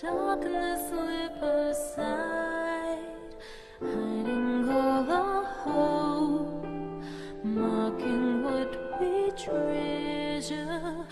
darkness slip aside, hiding all our hope, marking what we treasure,